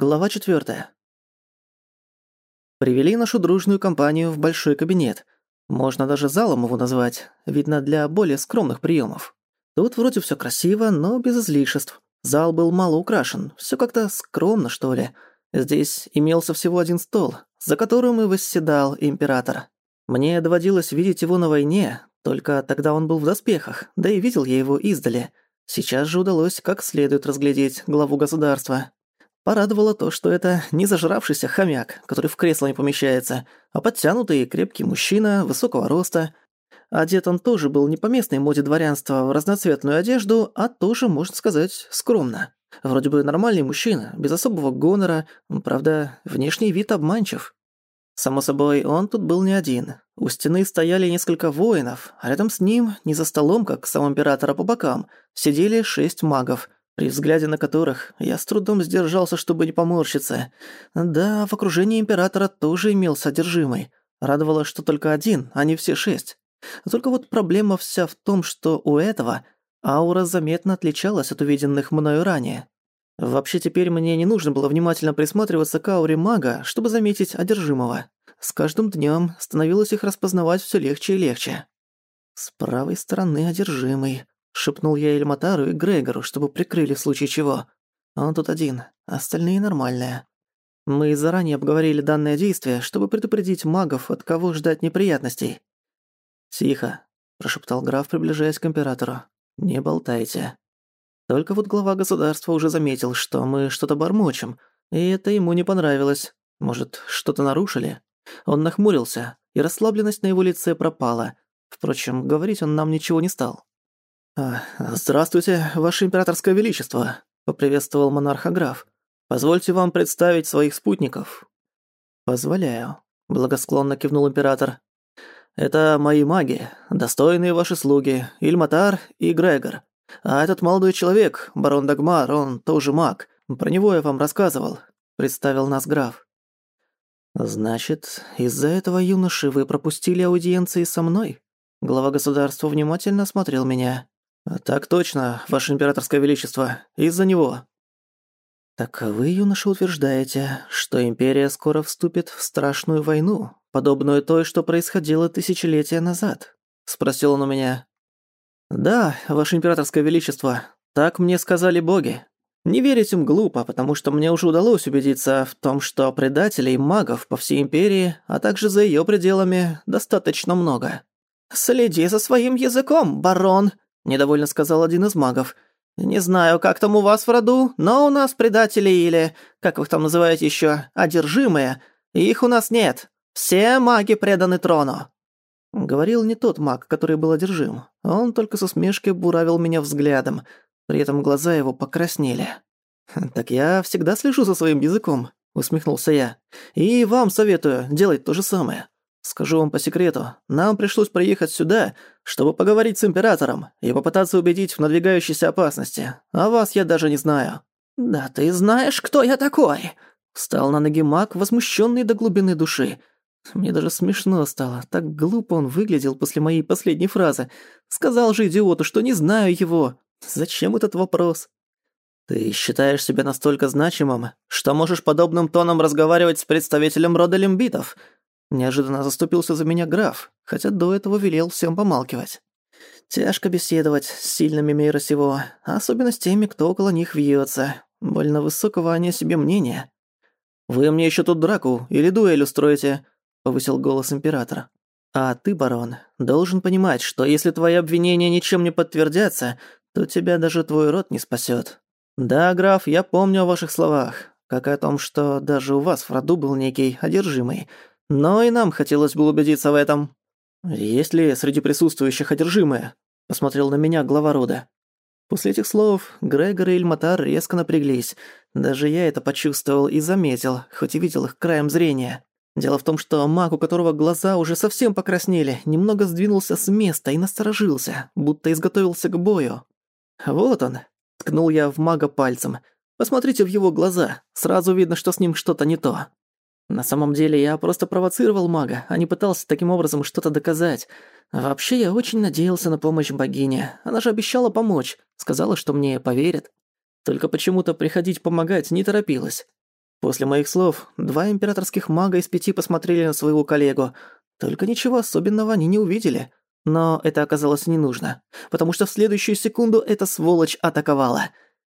Глава 4. Привели нашу дружную компанию в большой кабинет. Можно даже залом его назвать, видно, для более скромных приемов. Тут вроде все красиво, но без излишеств. Зал был мало украшен, все как-то скромно, что ли. Здесь имелся всего один стол, за которым и восседал император. Мне доводилось видеть его на войне, только тогда он был в доспехах, да и видел я его издали. Сейчас же удалось как следует разглядеть главу государства, Порадовало то, что это не зажравшийся хомяк, который в кресло не помещается, а подтянутый и крепкий мужчина высокого роста. Одет он тоже был не по местной моде дворянства в разноцветную одежду, а тоже, можно сказать, скромно. Вроде бы нормальный мужчина, без особого гонора, правда, внешний вид обманчив. Само собой, он тут был не один. У стены стояли несколько воинов, а рядом с ним, не за столом, как сам императора по бокам, сидели шесть магов – при взгляде на которых я с трудом сдержался, чтобы не поморщиться. Да, в окружении Императора тоже имел содержимый. Радовало, что только один, а не все шесть. Только вот проблема вся в том, что у этого аура заметно отличалась от увиденных мною ранее. Вообще теперь мне не нужно было внимательно присматриваться к ауре мага, чтобы заметить одержимого. С каждым днём становилось их распознавать всё легче и легче. С правой стороны одержимый, Шепнул я Эльматару и Грегору, чтобы прикрыли в случае чего. Он тут один, остальные нормальные. Мы заранее обговорили данное действие, чтобы предупредить магов, от кого ждать неприятностей. «Тихо», — прошептал граф, приближаясь к императору. «Не болтайте». Только вот глава государства уже заметил, что мы что-то бормочем, и это ему не понравилось. Может, что-то нарушили? Он нахмурился, и расслабленность на его лице пропала. Впрочем, говорить он нам ничего не стал. А, «Здравствуйте, Ваше Императорское Величество», — поприветствовал монархограф. «Позвольте вам представить своих спутников». «Позволяю», — благосклонно кивнул император. «Это мои маги, достойные ваши слуги, Ильматар и Грегор. А этот молодой человек, барон Дагмар, он тоже маг. Про него я вам рассказывал», — представил нас граф. «Значит, из-за этого юноши вы пропустили аудиенции со мной?» Глава государства внимательно смотрел меня. А «Так точно, Ваше Императорское Величество, из-за него». «Так вы, юноша, утверждаете, что Империя скоро вступит в страшную войну, подобную той, что происходило тысячелетия назад?» — спросил он у меня. «Да, Ваше Императорское Величество, так мне сказали боги. Не верить им глупо, потому что мне уже удалось убедиться в том, что предателей и магов по всей Империи, а также за ее пределами, достаточно много». «Следи за своим языком, барон!» недовольно сказал один из магов. «Не знаю, как там у вас в роду, но у нас предатели или, как вы их там называете еще, одержимые. Их у нас нет. Все маги преданы трону». Говорил не тот маг, который был одержим. Он только со усмешкой буравил меня взглядом. При этом глаза его покраснели. «Так я всегда слежу за своим языком», — усмехнулся я. «И вам советую делать то же самое. Скажу вам по секрету, нам пришлось приехать сюда, чтобы поговорить с Императором и попытаться убедить в надвигающейся опасности. А вас я даже не знаю». «Да ты знаешь, кто я такой!» Встал на ноги маг, возмущенный до глубины души. Мне даже смешно стало, так глупо он выглядел после моей последней фразы. Сказал же идиоту, что не знаю его. Зачем этот вопрос? «Ты считаешь себя настолько значимым, что можешь подобным тоном разговаривать с представителем рода лимбитов?» Неожиданно заступился за меня граф, хотя до этого велел всем помалкивать. Тяжко беседовать с сильными мира сего, а особенно с теми, кто около них вьется. Больно высокого они о себе мнения. «Вы мне еще тут драку или дуэль устроите?» — повысил голос императора. «А ты, барон, должен понимать, что если твои обвинения ничем не подтвердятся, то тебя даже твой род не спасет. Да, граф, я помню о ваших словах, как о том, что даже у вас в роду был некий одержимый, но и нам хотелось бы убедиться в этом. Есть ли среди присутствующих одержимые? Посмотрел на меня глава рода. После этих слов Грегор и Эльматар резко напряглись. Даже я это почувствовал и заметил, хоть и видел их краем зрения. Дело в том, что маг, у которого глаза уже совсем покраснели, немного сдвинулся с места и насторожился, будто изготовился к бою. «Вот он!» — ткнул я в мага пальцем. «Посмотрите в его глаза, сразу видно, что с ним что-то не то». На самом деле я просто провоцировал мага, а не пытался таким образом что-то доказать. Вообще я очень надеялся на помощь богини. Она же обещала помочь, сказала, что мне поверят. Только почему-то приходить помогать не торопилась. После моих слов два императорских мага из пяти посмотрели на своего коллегу. Только ничего особенного они не увидели. Но это оказалось не нужно, потому что в следующую секунду эта сволочь атаковала.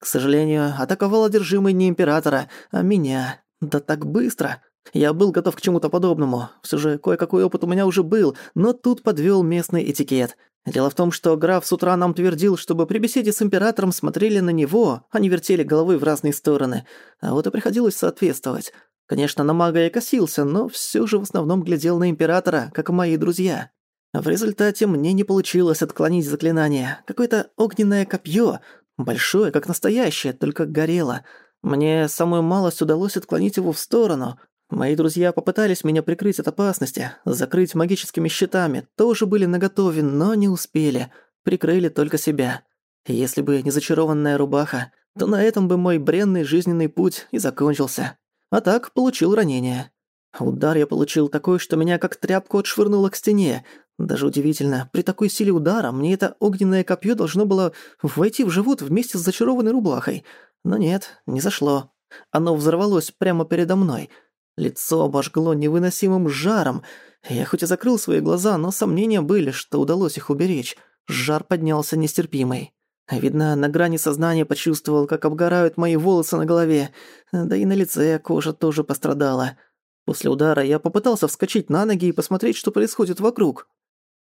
К сожалению, атаковала одержимый не императора, а меня. Да так быстро, я был готов к чему-то подобному. Все же кое-какой опыт у меня уже был, но тут подвёл местный этикет. Дело в том, что граф с утра нам твердил, чтобы при беседе с императором смотрели на него, а не вертели головы в разные стороны. А вот и приходилось соответствовать. Конечно, на мага я косился, но все же в основном глядел на императора, как мои друзья. В результате мне не получилось отклонить заклинание. Какое-то огненное копье, большое, как настоящее, только горело. Мне самую малость удалось отклонить его в сторону, Мои друзья попытались меня прикрыть от опасности, закрыть магическими щитами, тоже были наготове, но не успели, прикрыли только себя. Если бы не зачарованная рубаха, то на этом бы мой бренный жизненный путь и закончился. А так получил ранение. Удар я получил такой, что меня как тряпку отшвырнуло к стене. Даже удивительно, при такой силе удара мне это огненное копье должно было войти в живот вместе с зачарованной рубахой. Но нет, не зашло. Оно взорвалось прямо передо мной — Лицо обожгло невыносимым жаром. Я хоть и закрыл свои глаза, но сомнения были, что удалось их уберечь. Жар поднялся нестерпимый. Видно, на грани сознания почувствовал, как обгорают мои волосы на голове, да и на лице кожа тоже пострадала. После удара я попытался вскочить на ноги и посмотреть, что происходит вокруг.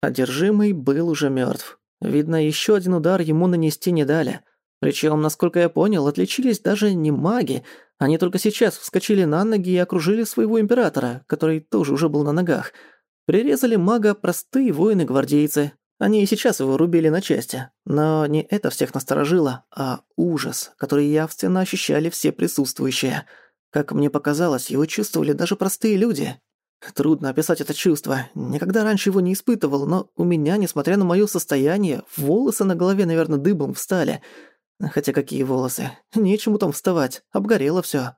Одержимый был уже мертв. Видно, еще один удар ему нанести не дали. Причём, насколько я понял, отличились даже не маги. Они только сейчас вскочили на ноги и окружили своего императора, который тоже уже был на ногах. Прирезали мага простые воины-гвардейцы. Они и сейчас его рубили на части. Но не это всех насторожило, а ужас, который явственно ощущали все присутствующие. Как мне показалось, его чувствовали даже простые люди. Трудно описать это чувство. Никогда раньше его не испытывал, но у меня, несмотря на моё состояние, волосы на голове, наверное, дыбом встали — Хотя какие волосы? Нечему там вставать, обгорело всё.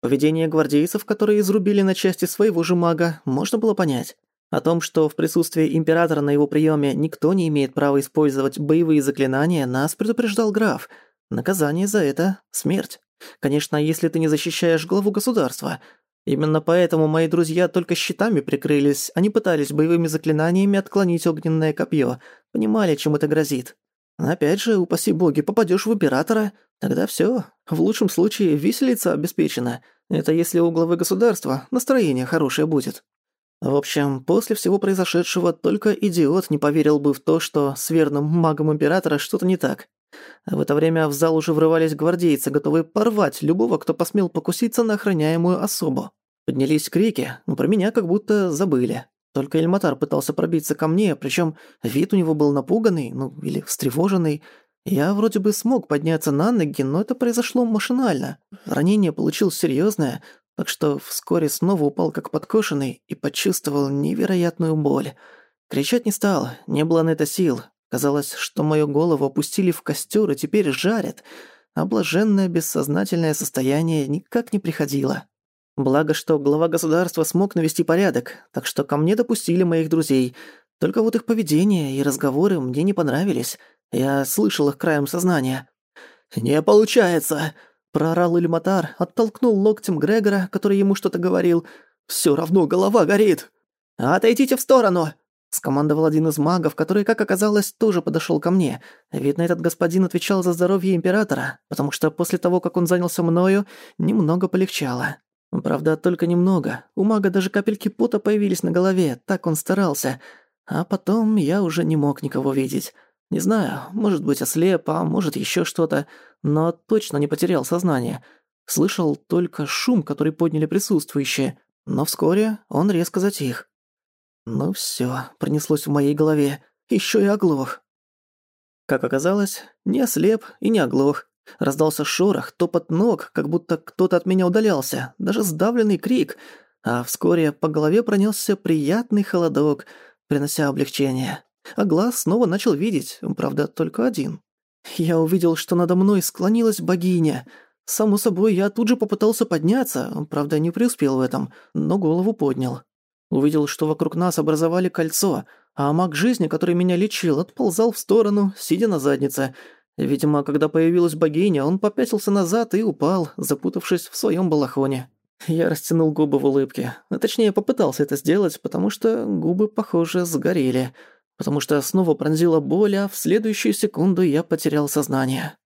Поведение гвардейцев, которые изрубили на части своего же мага, можно было понять. О том, что в присутствии императора на его приёме никто не имеет права использовать боевые заклинания, нас предупреждал граф. Наказание за это — смерть. Конечно, если ты не защищаешь главу государства. Именно поэтому мои друзья только щитами прикрылись, а они пытались боевыми заклинаниями отклонить огненное копье, понимали, чем это грозит. Опять же, упаси боги, попадешь в императора, тогда все. В лучшем случае виселица обеспечена. Это если у главы государства настроение хорошее будет. В общем, после всего произошедшего только идиот не поверил бы в то, что с верным магом императора что-то не так. В это время в зал уже врывались гвардейцы, готовые порвать любого, кто посмел покуситься на охраняемую особу. Поднялись крики, но про меня как будто забыли. Только Эльматар пытался пробиться ко мне, причем вид у него был напуганный, ну, или встревоженный. Я вроде бы смог подняться на ноги, но это произошло машинально. Ранение получил серьезное, так что вскоре снова упал как подкошенный и почувствовал невероятную боль. Кричать не стал, не было на это сил. Казалось, что мою голову опустили в костер и теперь жарят, а блаженное бессознательное состояние никак не приходило. Благо, что глава государства смог навести порядок, так что ко мне допустили моих друзей. Только вот их поведение и разговоры мне не понравились. Я слышал их краем сознания. «Не получается!» – проорал Ильматар, оттолкнул локтем Грегора, который ему что-то говорил. «Всё равно голова горит!» «Отойдите в сторону!» – скомандовал один из магов, который, как оказалось, тоже подошёл ко мне. Видно, этот господин отвечал за здоровье императора, потому что после того, как он занялся мною, немного полегчало. Ну, правда, только немного. У мага даже капельки пота появились на голове, так он старался. А потом я уже не мог никого видеть. Не знаю, может быть, ослеп, а может, еще что-то, но точно не потерял сознание. Слышал только шум, который подняли присутствующие, но вскоре он резко затих. «Ну все, пронеслось в моей голове. еще и оглох». Как оказалось, не ослеп и не оглох. Раздался шорох, топот ног, как будто кто-то от меня удалялся, даже сдавленный крик, а вскоре по голове пронесся приятный холодок, принося облегчение. А глаз снова начал видеть, правда, только один. Я увидел, что надо мной склонилась богиня. Само собой, я тут же попытался подняться, правда, не преуспел в этом, но голову поднял. Увидел, что вокруг нас образовали кольцо, а маг жизни, который меня лечил, отползал в сторону, сидя на заднице — Видимо, когда появилась богиня, он попятился назад и упал, запутавшись в своем балахоне. Я растянул губы в улыбке. А точнее, попытался это сделать, потому что губы, похоже, сгорели. Потому что снова пронзила боль, а в следующую секунду я потерял сознание.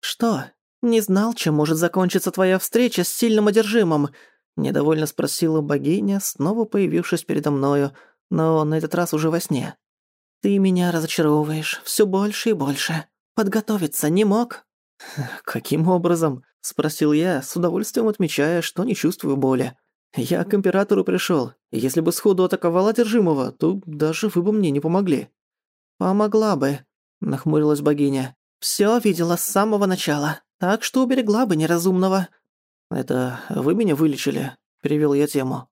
«Что? Не знал, чем может закончиться твоя встреча с сильным одержимым?» Недовольно спросила богиня, снова появившись передо мною, но на этот раз уже во сне. «Ты меня разочаровываешь все больше и больше. Подготовиться не мог?» «Каким образом?» — спросил я, с удовольствием отмечая, что не чувствую боли. «Я к императору пришел. Если бы сходу атаковал одержимого, то даже вы бы мне не помогли». «Помогла бы», — нахмурилась богиня. Все видела с самого начала, так что уберегла бы неразумного». «Это вы меня вылечили?» — перевел я тему.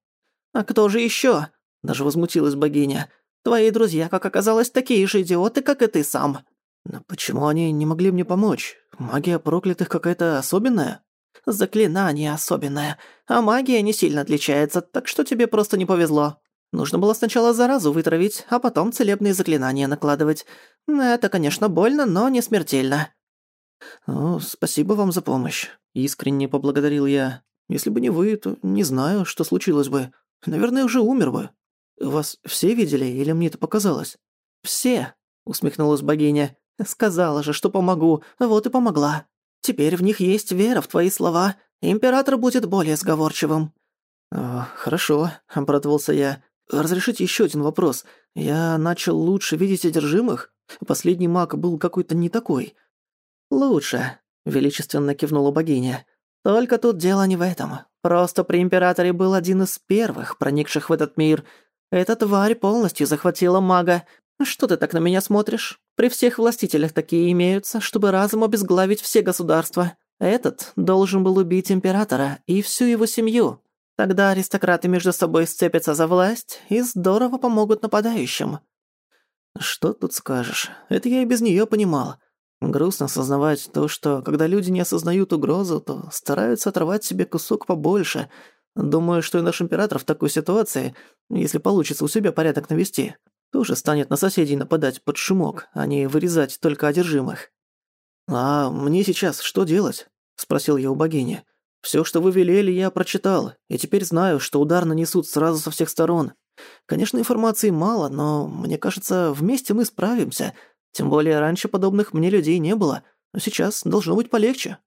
«А кто же еще? — даже возмутилась богиня. Твои друзья, как оказалось, такие же идиоты, как и ты сам». «Но почему они не могли мне помочь? Магия проклятых какая-то особенная?» «Заклинание особенное. А магия не сильно отличается, так что тебе просто не повезло. Нужно было сначала заразу вытравить, а потом целебные заклинания накладывать. Это, конечно, больно, но не смертельно». «Ну, спасибо вам за помощь», — искренне поблагодарил я. «Если бы не вы, то не знаю, что случилось бы. Наверное, уже умер бы. «Вас все видели или мне это показалось?» «Все», — усмехнулась богиня. «Сказала же, что помогу, вот и помогла. Теперь в них есть вера в твои слова. Император будет более сговорчивым». «А, «Хорошо», — обрадовался я. «Разрешите еще один вопрос. Я начал лучше видеть одержимых? Последний маг был какой-то не такой». «Лучше», — величественно кивнула богиня. «Только тут дело не в этом. Просто при императоре был один из первых, проникших в этот мир, эта тварь полностью захватила мага. Что ты так на меня смотришь? При всех властителях такие имеются, чтобы разом обезглавить все государства. Этот должен был убить императора и всю его семью. Тогда аристократы между собой сцепятся за власть и здорово помогут нападающим. Что тут скажешь? Это я и без нее понимал. Грустно осознавать то, что когда люди не осознают угрозу, то стараются оторвать себе кусок побольше – Думаю, что и наш император в такой ситуации, если получится у себя порядок навести, тоже станет на соседей нападать под шумок, а не вырезать только одержимых. «А мне сейчас что делать?» – спросил я у богини. «Всё, что вы велели, я прочитал, и теперь знаю, что удар нанесут сразу со всех сторон. Конечно, информации мало, но, мне кажется, вместе мы справимся. Тем более раньше подобных мне людей не было, но сейчас должно быть полегче».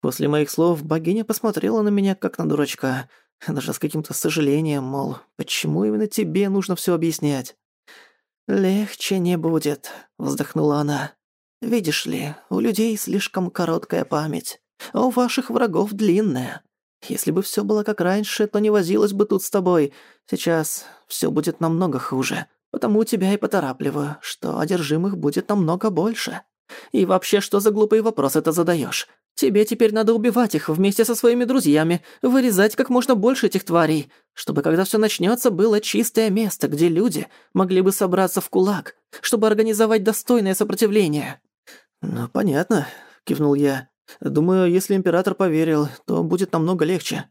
После моих слов богиня посмотрела на меня, как на дурачка, даже с каким-то сожалением, мол, почему именно тебе нужно все объяснять? «Легче не будет», — вздохнула она. «Видишь ли, у людей слишком короткая память, а у ваших врагов длинная. Если бы все было как раньше, то не возилась бы тут с тобой. Сейчас все будет намного хуже, потому тебя и поторапливаю, что одержимых будет намного больше. И вообще, что за глупые вопросы ты задаешь? Тебе теперь надо убивать их вместе со своими друзьями, вырезать как можно больше этих тварей, чтобы когда все начнется, было чистое место, где люди могли бы собраться в кулак, чтобы организовать достойное сопротивление». «Ну, понятно», — кивнул я. «Думаю, если император поверил, то будет намного легче».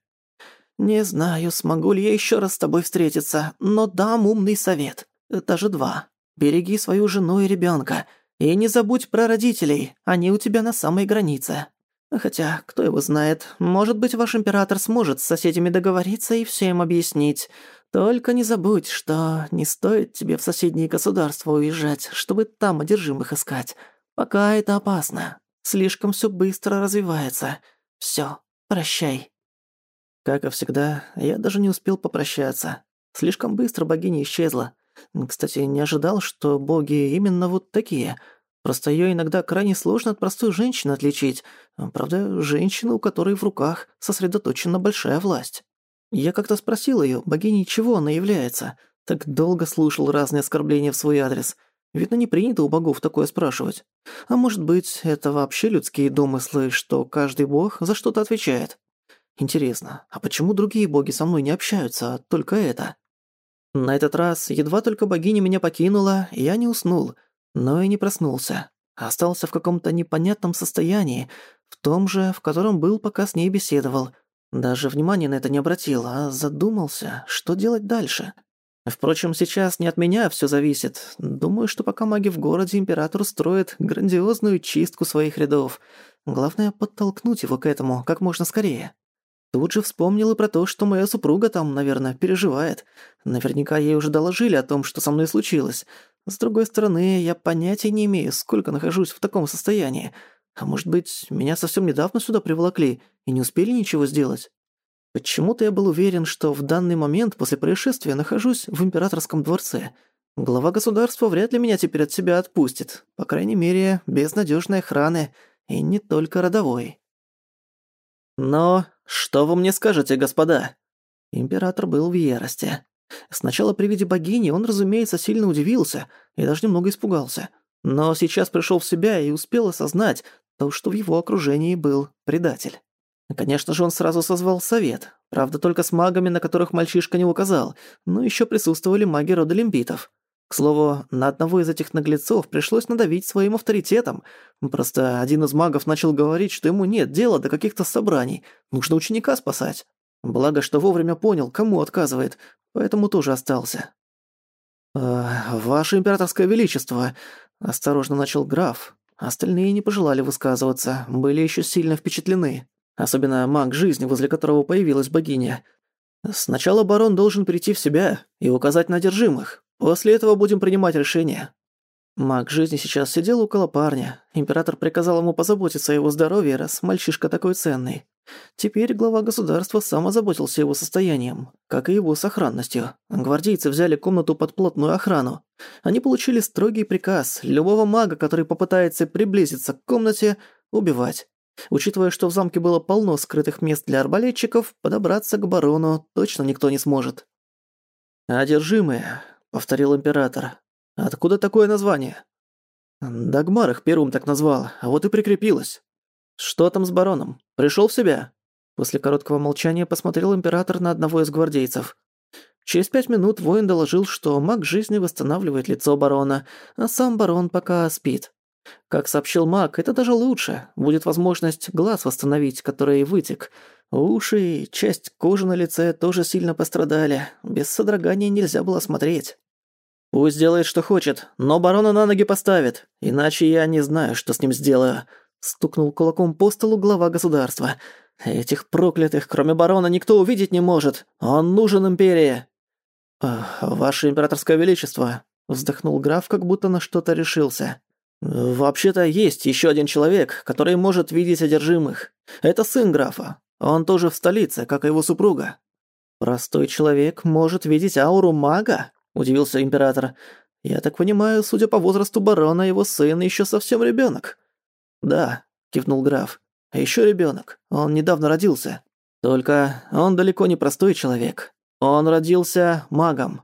«Не знаю, смогу ли я еще раз с тобой встретиться, но дам умный совет. Даже два. Береги свою жену и ребенка, И не забудь про родителей, они у тебя на самой границе». Хотя, кто его знает, может быть, ваш император сможет с соседями договориться и все им объяснить. Только не забудь, что не стоит тебе в соседние государства уезжать, чтобы там одержимых искать. Пока это опасно. Слишком все быстро развивается. Все, прощай. Как и всегда, я даже не успел попрощаться. Слишком быстро богиня исчезла. Кстати, не ожидал, что боги именно вот такие — Просто ее иногда крайне сложно от простой женщины отличить. А, правда, женщина, у которой в руках сосредоточена большая власть. Я как-то спросил ее, богиней чего она является. Так долго слушал разные оскорбления в свой адрес. Видно, не принято у богов такое спрашивать. А может быть, это вообще людские домыслы, что каждый бог за что-то отвечает? Интересно, а почему другие боги со мной не общаются, а только это? На этот раз, едва только богиня меня покинула, я не уснул — но и не проснулся. А остался в каком-то непонятном состоянии, в том же, в котором был, пока с ней беседовал. Даже внимания на это не обратил, а задумался, что делать дальше. Впрочем, сейчас не от меня всё зависит. Думаю, что пока маги в городе император устроит грандиозную чистку своих рядов. Главное, подтолкнуть его к этому как можно скорее. Тут же вспомнил и про то, что моя супруга там, наверное, переживает. Наверняка ей уже доложили о том, что со мной случилось. С другой стороны, я понятия не имею, сколько нахожусь в таком состоянии. А может быть, меня совсем недавно сюда приволокли и не успели ничего сделать? Почему-то я был уверен, что в данный момент после происшествия нахожусь в императорском дворце. Глава государства вряд ли меня теперь от себя отпустит. По крайней мере, без надежной охраны. И не только родовой. Но что вы мне скажете, господа? Император был в ярости. Сначала при виде богини он, разумеется, сильно удивился и даже немного испугался. Но сейчас пришел в себя и успел осознать то, что в его окружении был предатель. Конечно же, он сразу созвал совет, правда, только с магами, на которых мальчишка не указал, но еще присутствовали маги рода лимбитов. К слову, на одного из этих наглецов пришлось надавить своим авторитетом. Просто один из магов начал говорить, что ему нет дела до каких-то собраний, нужно ученика спасать. Благо, что вовремя понял, кому отказывает, поэтому тоже остался. «Э, «Ваше императорское величество», — осторожно начал граф. Остальные не пожелали высказываться, были еще сильно впечатлены. Особенно маг жизни, возле которого появилась богиня. «Сначала барон должен прийти в себя и указать на одержимых. После этого будем принимать решение. Маг жизни сейчас сидел около парня. Император приказал ему позаботиться о его здоровье, раз мальчишка такой ценный. Теперь глава государства сам озаботился его состоянием, как и его сохранностью. Гвардейцы взяли комнату под плотную охрану. Они получили строгий приказ любого мага, который попытается приблизиться к комнате, убивать. Учитывая, что в замке было полно скрытых мест для арбалетчиков, подобраться к барону точно никто не сможет. «Одержимые», — повторил император, Откуда такое название? Дагмар их первым так назвал, а вот и прикрепилось. Что там с бароном? Пришел в себя? После короткого молчания посмотрел император на одного из гвардейцев. Через пять минут воин доложил, что маг жизни восстанавливает лицо барона, а сам барон пока спит. Как сообщил маг, это даже лучше. Будет возможность глаз восстановить, который вытек. Уши и часть кожи на лице тоже сильно пострадали. Без содрогания нельзя было смотреть. Пусть делает, что хочет, но барона на ноги поставит, иначе я не знаю, что с ним сделаю». Стукнул кулаком по столу глава государства. «Этих проклятых, кроме барона, никто увидеть не может. Он нужен империи». «Ваше императорское величество», — вздохнул граф, как будто на что-то решился. «Вообще-то есть еще один человек, который может видеть одержимых. Это сын графа. Он тоже в столице, как и его супруга». «Простой человек может видеть ауру мага?» — удивился император. «Я так понимаю, судя по возрасту барона, его сын еще совсем ребенок». «Да», — кивнул граф. «А еще ребенок. Он недавно родился. Только он далеко не простой человек. Он родился магом.